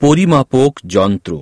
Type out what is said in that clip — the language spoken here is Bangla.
পরিমাপক যন্ত্র।